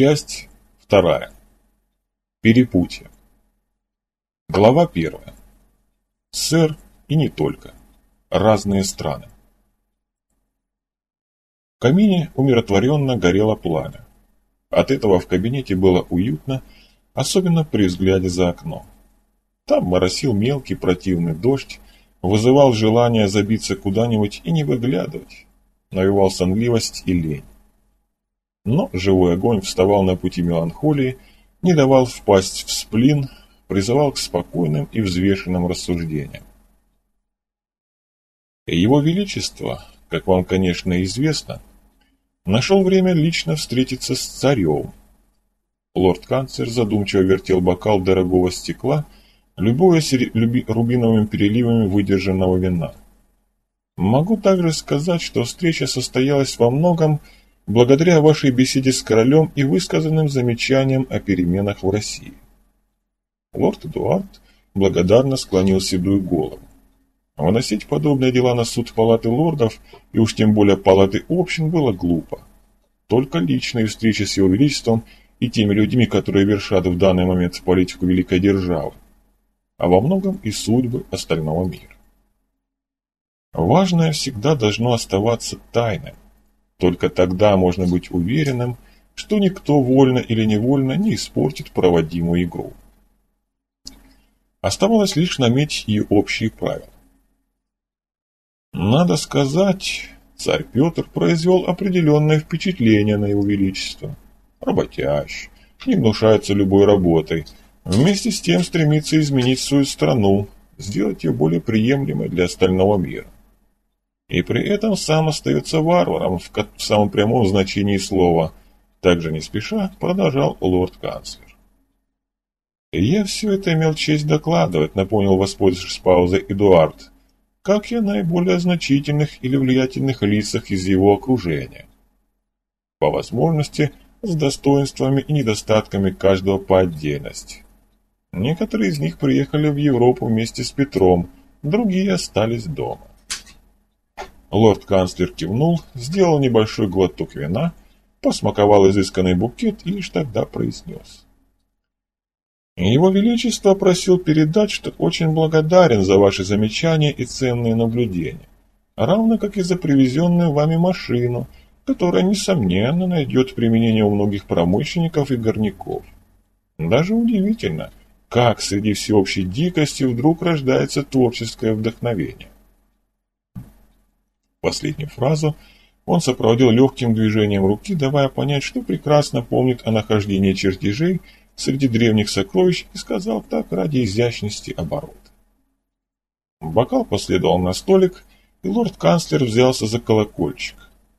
Часть вторая. Перепутье. Глава первая. Сэр и не только. Разные страны. В камине умиротворенно горело пламя. От этого в кабинете было уютно, особенно при взгляде за окно. Там моросил мелкий противный дождь, вызывал желание забиться куда-нибудь и не выглядывать, навевал сонливость и лень. Но живой огонь вставал на пути меланхолии, не давал впасть в сплин, призывал к спокойным и взвешенным рассуждениям. Его Величество, как вам, конечно, известно, нашел время лично встретиться с царем. Лорд-канцлер задумчиво вертел бокал дорогого стекла, любуясь рубиновыми переливами выдержанного вина. Могу также сказать, что встреча состоялась во многом благодаря вашей беседе с королем и высказанным замечаниям о переменах в России. Лорд Эдуард благодарно склонил седую голову. Выносить подобные дела на суд палаты лордов, и уж тем более палаты общин, было глупо. Только личные встречи с его величеством и теми людьми, которые вершат в данный момент политику великой державы, а во многом и судьбы остального мира. Важное всегда должно оставаться тайным. Только тогда можно быть уверенным, что никто вольно или невольно не испортит проводимую игру. Оставалось лишь наметить и общие правила. Надо сказать, царь Петр произвел определенное впечатление на его величество. Работящ, не гнушается любой работой, вместе с тем стремится изменить свою страну, сделать ее более приемлемой для остального мира. И при этом сам остается варваром в, самом прямом значении слова. Также не спеша продолжал лорд-канцлер. «Я все это имел честь докладывать», — напомнил, воспользовавшись паузой Эдуард, «как я наиболее значительных или влиятельных лицах из его окружения. По возможности, с достоинствами и недостатками каждого по отдельности. Некоторые из них приехали в Европу вместе с Петром, другие остались дома. Лорд-канцлер кивнул, сделал небольшой глоток вина, посмаковал изысканный букет и лишь тогда произнес. Его Величество просил передать, что очень благодарен за ваши замечания и ценные наблюдения, равно как и за привезенную вами машину, которая, несомненно, найдет применение у многих промышленников и горняков. Даже удивительно, как среди всеобщей дикости вдруг рождается творческое вдохновение. Последнюю фразу он сопроводил легким движением руки, давая понять, что прекрасно помнит о нахождении чертежей среди древних сокровищ и сказал так ради изящности оборота. Бокал последовал на столик, и лорд-канцлер взялся за колокольчик.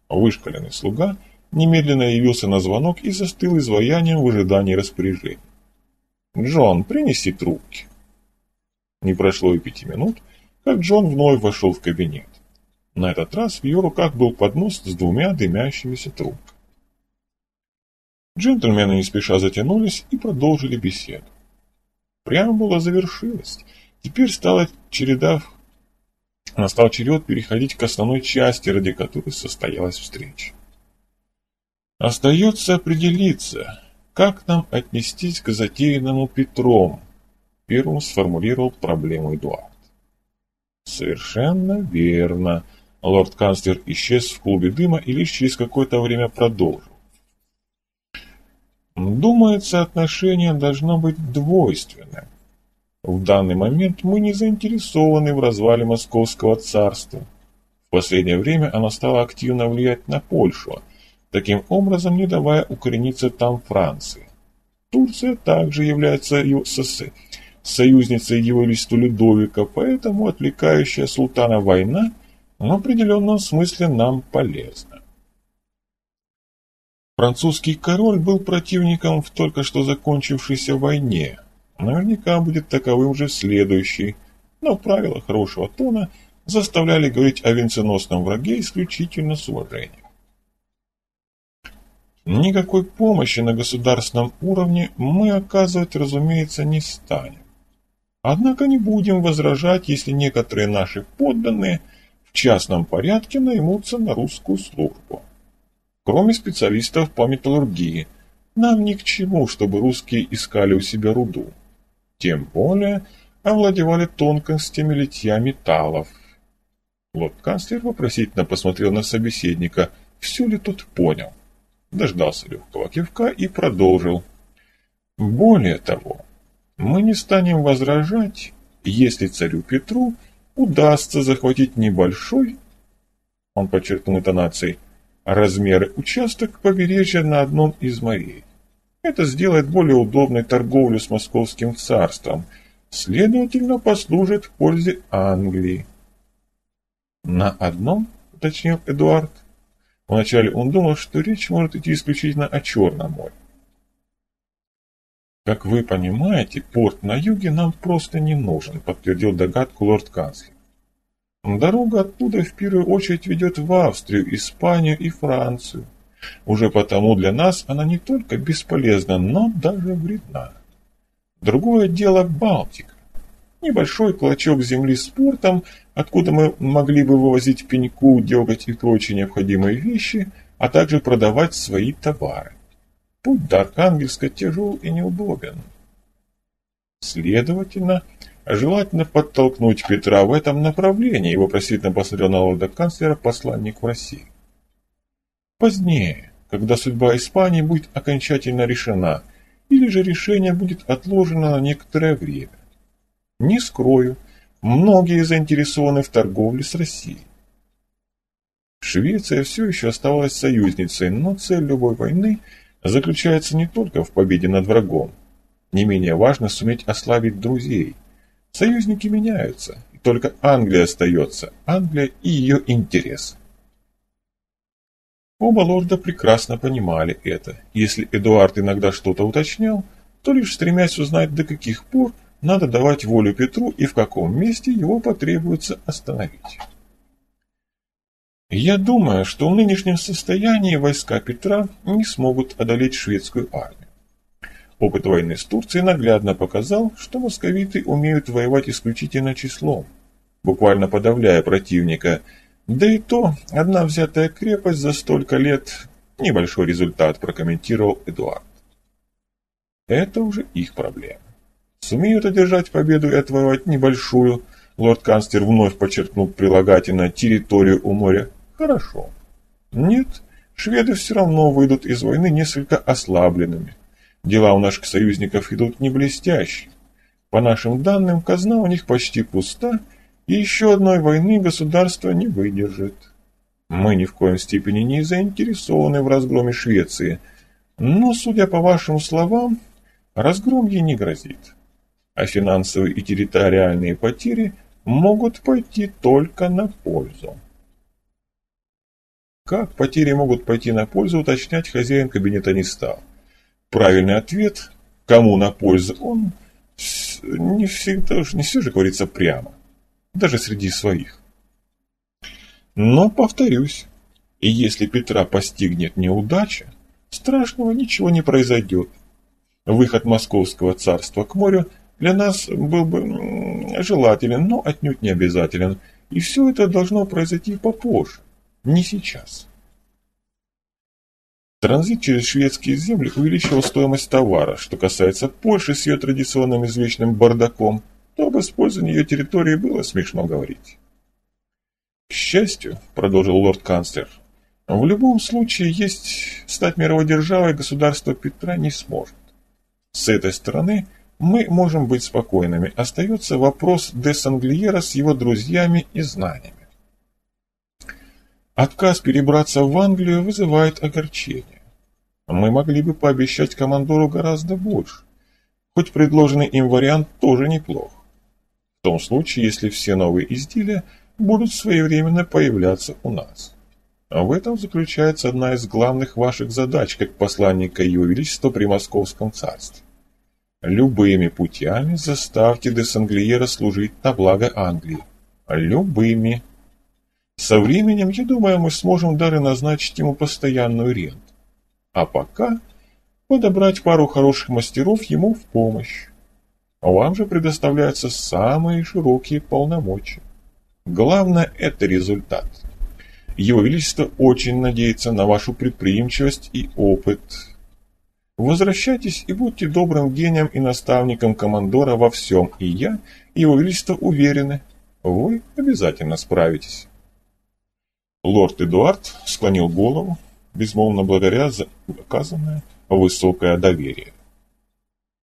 Вышкаленный слуга немедленно явился на звонок и застыл изваянием в ожидании распоряжения. «Джон, принеси трубки». Не прошло и пяти минут, как Джон вновь вошел в кабинет. На этот раз в ее руках был поднос с двумя дымящимися трубками. Джентльмены не спеша затянулись и продолжили беседу. Преамбула завершилась. Теперь стала череда... Настал черед переходить к основной части, ради которой состоялась встреча. Остается определиться, как нам отнестись к затеянному Петром, первым сформулировал проблему Эдуард. Совершенно верно, Лорд-канцлер исчез в клубе дыма и лишь через какое-то время продолжил. Думается, отношение должно быть двойственным. В данный момент мы не заинтересованы в развале Московского царства. В последнее время оно стало активно влиять на Польшу, таким образом не давая укорениться там Франции. Турция также является союзницей его величества Людовика, поэтому отвлекающая султана война в определенном смысле нам полезно. Французский король был противником в только что закончившейся войне. Наверняка будет таковым же следующий, но правила хорошего тона заставляли говорить о венценосном враге исключительно с уважением. Никакой помощи на государственном уровне мы оказывать, разумеется, не станем. Однако не будем возражать, если некоторые наши подданные – в частном порядке наймутся на русскую службу. Кроме специалистов по металлургии, нам ни к чему, чтобы русские искали у себя руду. Тем более овладевали тонкостями литья металлов. Лорд-канцлер вопросительно посмотрел на собеседника, все ли тот понял. Дождался легкого кивка и продолжил. Более того, мы не станем возражать, если царю Петру удастся захватить небольшой, он подчеркнул интонацией, размеры участок побережья на одном из морей. Это сделает более удобной торговлю с московским царством, следовательно, послужит в пользе Англии. «На одном?» — уточнил Эдуард. Вначале он думал, что речь может идти исключительно о Черном море. «Как вы понимаете, порт на юге нам просто не нужен», — подтвердил догадку лорд-канцлер. «Дорога оттуда в первую очередь ведет в Австрию, Испанию и Францию. Уже потому для нас она не только бесполезна, но даже вредна. Другое дело Балтика. Небольшой клочок земли с портом, откуда мы могли бы вывозить пеньку, деготь и прочие необходимые вещи, а также продавать свои товары. Путь до Архангельска тяжел и неудобен. Следовательно, желательно подтолкнуть Петра в этом направлении, его вопросительно посмотрел на лорда-канцлера посланник в России. Позднее, когда судьба Испании будет окончательно решена, или же решение будет отложено на некоторое время. Не скрою, многие заинтересованы в торговле с Россией. Швеция все еще оставалась союзницей, но цель любой войны заключается не только в победе над врагом. Не менее важно суметь ослабить друзей. Союзники меняются, и только Англия остается, Англия и ее интересы. Оба лорда прекрасно понимали это. Если Эдуард иногда что-то уточнял, то лишь стремясь узнать, до каких пор надо давать волю Петру и в каком месте его потребуется остановить. Я думаю, что в нынешнем состоянии войска Петра не смогут одолеть шведскую армию. Опыт войны с Турцией наглядно показал, что московиты умеют воевать исключительно числом, буквально подавляя противника – да и то, одна взятая крепость за столько лет – небольшой результат, прокомментировал Эдуард. Это уже их проблема. Сумеют одержать победу и отвоевать небольшую, лорд-канцлер вновь подчеркнул прилагательно территорию у моря. Хорошо. Нет, шведы все равно выйдут из войны несколько ослабленными. Дела у наших союзников идут не блестяще. По нашим данным, казна у них почти пуста – и еще одной войны государство не выдержит. Мы ни в коем степени не заинтересованы в разгроме Швеции, но, судя по вашим словам, разгром ей не грозит. А финансовые и территориальные потери могут пойти только на пользу. Как потери могут пойти на пользу, уточнять хозяин кабинета не стал. Правильный ответ, кому на пользу, он не всегда, не все же говорится прямо даже среди своих. Но, повторюсь, и если Петра постигнет неудача, страшного ничего не произойдет. Выход московского царства к морю для нас был бы желателен, но отнюдь не обязателен, и все это должно произойти попозже, не сейчас. Транзит через шведские земли увеличивал стоимость товара. Что касается Польши с ее традиционным извечным бардаком – то об использовании ее территории было смешно говорить. К счастью, продолжил лорд-канцлер, в любом случае есть стать мировой державой государство Петра не сможет. С этой стороны мы можем быть спокойными. Остается вопрос де Санглиера с его друзьями и знаниями. Отказ перебраться в Англию вызывает огорчение. Мы могли бы пообещать командору гораздо больше. Хоть предложенный им вариант тоже неплох. В том случае, если все новые изделия будут своевременно появляться у нас. А в этом заключается одна из главных ваших задач как посланника Его Величества при Московском царстве. Любыми путями заставьте де Санглиера служить на благо Англии. Любыми. Со временем, я думаю, мы сможем даже назначить ему постоянную ренту. А пока подобрать пару хороших мастеров ему в помощь. Вам же предоставляются самые широкие полномочия. Главное – это результат. Его Величество очень надеется на вашу предприимчивость и опыт. Возвращайтесь и будьте добрым гением и наставником командора во всем, и я, и его величество уверены, вы обязательно справитесь. Лорд Эдуард склонил голову, безмолвно благодаря за оказанное высокое доверие.